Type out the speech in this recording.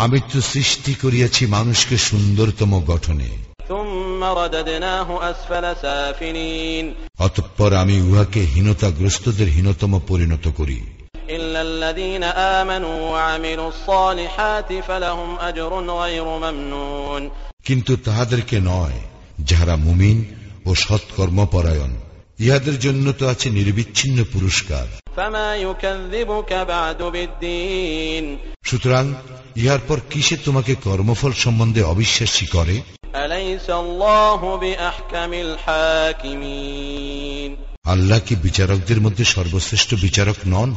আমি তো সৃষ্টি করিয়াছি মানুষকে সুন্দরতম গঠনে। অতঃপর আমি উহাকে হীনতাগ্রস্তদের হীনতম পরিণত করি। কিন্তু তাহাদেরকে নয় যাহারা মুমিন ও সৎকর্ম পরায়ণ ইহাদের জন্য তো আছে নির্বিচ্ছিন্ন পুরস্কার। সুতরাং ইহার পর কিসে তোমাকে কর্মফল সম্বন্ধে অবিশ্বাসী করে? আল্লাহ কি বিচারকদের মধ্যে সর্বশ্রেষ্ঠ বিচারক নন?